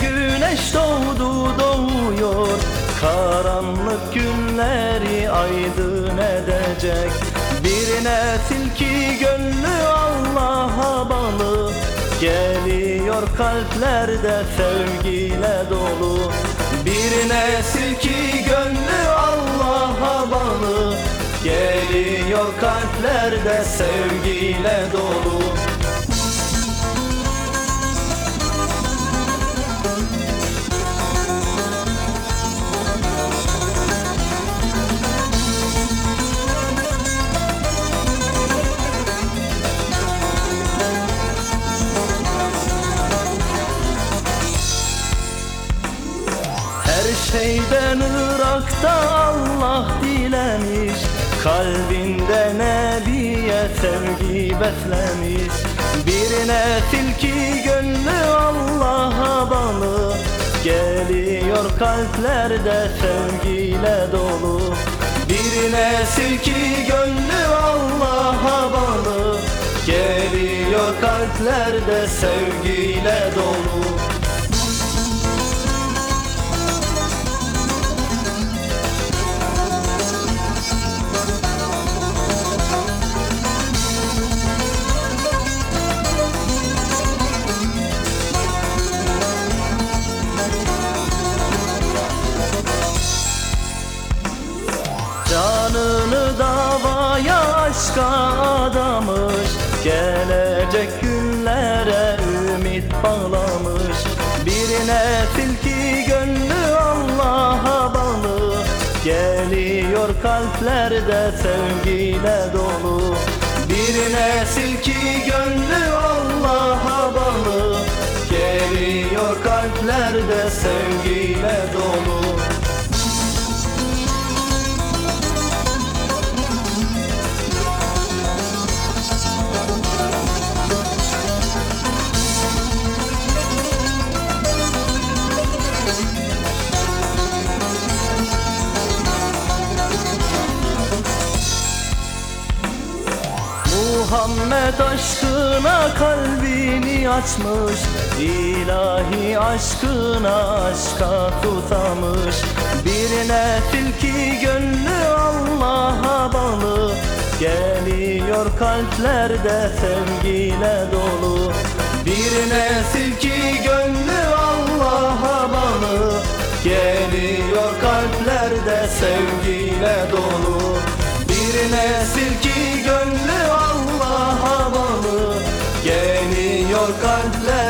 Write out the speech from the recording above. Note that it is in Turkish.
güneş doğdu doğuyor. Karanlık günleri aydın edecek. Bir nesil ki gönlü Allah'a bağlı Geliyor kalplerde sevgiyle dolu. Bir nesil ki gönlü Allah'a bağlı Geliyor kalplerde sevgiyle dolu Her şeyden Irak'ta Allah dilemiş. Kalbinde Nebiye sevgi beslemiş. Bir nesil gönlü Allah'a bağlı. Geliyor kalplerde sevgiyle dolu. Bir nesil gönlü Allah'a bağlı. Geliyor kalplerde sevgiyle dolu davaya aşka adamış Gelecek günlere ümit bağlamış. Bir nesil ki gönlü Allah'a bağlı Geliyor kalplerde sevgiyle dolu. Bir nesil ki gönlü Allah'a bağlı Geliyor kalplerde sevgiyle dolu Muhammed aşkına kalbini açmış İlahi aşkına aşka tutamış. Bir nesil ki gönlü Allah'a bağlı Geliyor kalplerde sevgiyle dolu. Bir nesil gönlü Allah'a bağlı Geliyor kalplerde sevgiyle dolu. Bir nesil ki gönlü